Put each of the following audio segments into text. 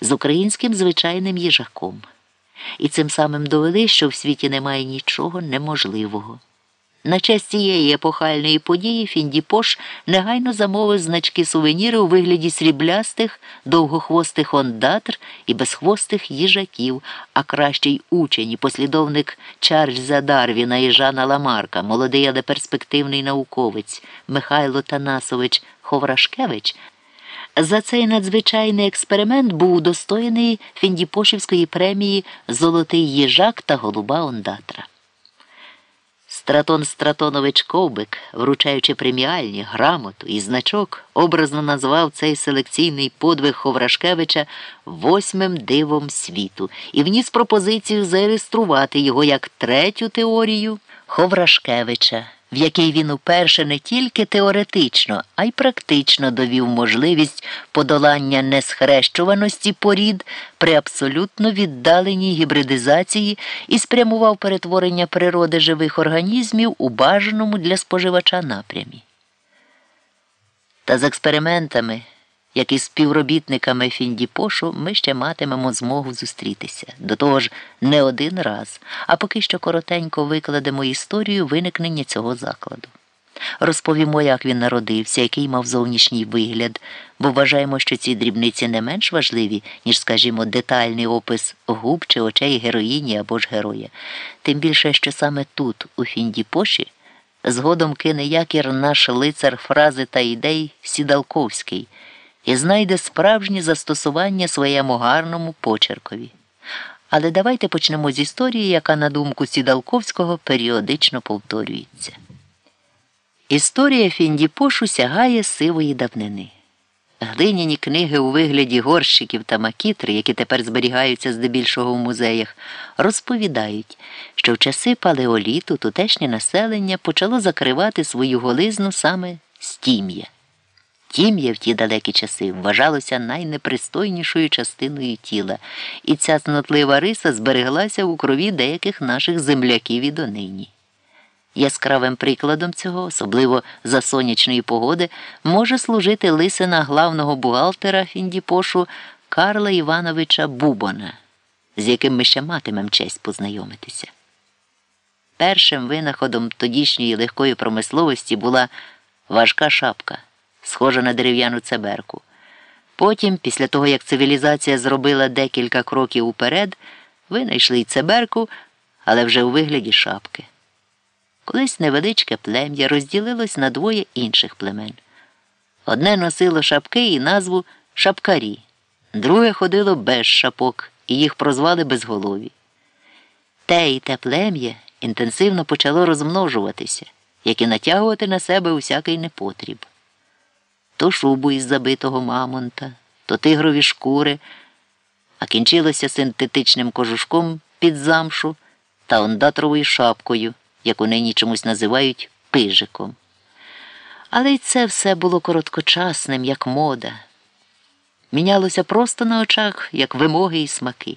з українським звичайним їжаком. І цим самим довели, що в світі немає нічого неможливого. На честь цієї епохальної події Фіндіпош негайно замовив значки сувеніри у вигляді сріблястих, довгохвостих ондатр і безхвостих їжаків, а кращий учень і послідовник Чарльза Дарвіна і Жана Ламарка, молодий, але перспективний науковець Михайло Танасович Ховрашкевич. За цей надзвичайний експеримент був удостоєний Фіндіпошівської премії Золотий їжак та голуба ондатра. Стратон Стратонович Ковбик, вручаючи преміальні, грамоту і значок, образно назвав цей селекційний подвиг Ховрашкевича восьмим дивом світу і вніс пропозицію зареєструвати його як третю теорію Ховрашкевича в якій він уперше не тільки теоретично, а й практично довів можливість подолання несхрещуваності порід при абсолютно віддаленій гібридизації і спрямував перетворення природи живих організмів у бажаному для споживача напрямі. Та з експериментами як і співробітниками Фіндіпошу, ми ще матимемо змогу зустрітися. До того ж, не один раз, а поки що коротенько викладемо історію виникнення цього закладу. Розповімо, як він народився, який мав зовнішній вигляд, бо вважаємо, що ці дрібниці не менш важливі, ніж, скажімо, детальний опис губ чи очей героїні або ж героя. Тим більше, що саме тут, у Фіндіпоші, згодом кине якір наш лицар фрази та ідей Сідалковський і знайде справжнє застосування своєму гарному почеркові. Але давайте почнемо з історії, яка, на думку Сідалковського, періодично повторюється. Історія Фіндіпошу сягає сивої давнини. Глиняні книги у вигляді горщиків та макітри, які тепер зберігаються здебільшого в музеях, розповідають, що в часи палеоліту тутешнє населення почало закривати свою голизну саме стім'я. Тім'я в ті далекі часи вважалося найнепристойнішою частиною тіла, і ця цнотлива риса збереглася у крові деяких наших земляків і донині. Яскравим прикладом цього, особливо за сонячної погоди, може служити лисина главного бухгалтера Фіндіпошу Карла Івановича Бубона, з яким ми ще матимемо честь познайомитися. Першим винаходом тодішньої легкої промисловості була важка шапка схожа на дерев'яну цеберку. Потім, після того, як цивілізація зробила декілька кроків уперед, винайшли й цеберку, але вже у вигляді шапки. Колись невеличке плем'я розділилось на двоє інших племен. Одне носило шапки і назву шапкарі, друге ходило без шапок, і їх прозвали безголові. Те і те плем'я інтенсивно почало розмножуватися, як і натягувати на себе усякий непотріб то шубу із забитого мамонта, то тигрові шкури, а кінчилося синтетичним кожушком під замшу та ондатровою шапкою, яку нині чомусь називають пижиком. Але й це все було короткочасним, як мода. Мінялося просто на очах, як вимоги і смаки.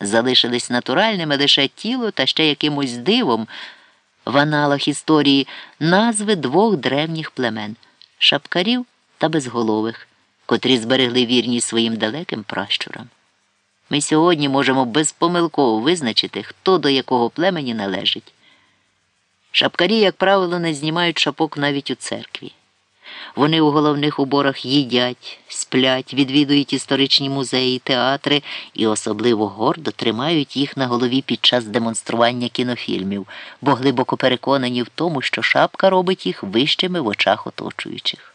Залишились натуральними лише тіло та ще якимось дивом в аналах історії назви двох древніх племен шапкарів та безголових, котрі зберегли вірність своїм далеким пращурам. Ми сьогодні можемо безпомилково визначити, хто до якого племені належить. Шапкарі, як правило, не знімають шапок навіть у церкві. Вони у головних уборах їдять, сплять, відвідують історичні музеї, театри і особливо гордо тримають їх на голові під час демонстрування кінофільмів, бо глибоко переконані в тому, що шапка робить їх вищими в очах оточуючих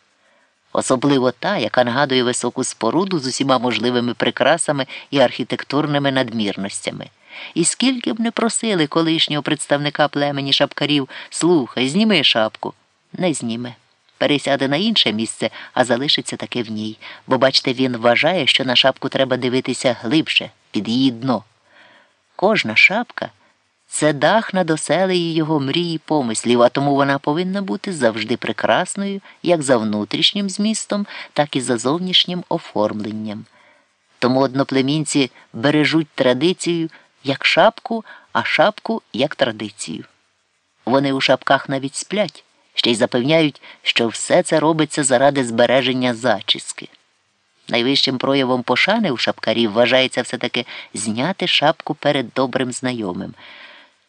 особливо та, яка нагадує високу споруду з усіма можливими прикрасами і архітектурними надмірностями. І скільки б не просили колишнього представника племені шапкарів слухай, зніми шапку, не зніме. Пересяде на інше місце, а залишиться таки в ній, бо, бачите, він вважає, що на шапку треба дивитися глибше, під її дно. Кожна шапка це дах над оселею його мрії помислів, а тому вона повинна бути завжди прекрасною як за внутрішнім змістом, так і за зовнішнім оформленням. Тому одноплемінці бережуть традицію як шапку, а шапку як традицію. Вони у шапках навіть сплять, ще й запевняють, що все це робиться заради збереження зачіски. Найвищим проявом пошани у шапкарів вважається все-таки зняти шапку перед добрим знайомим.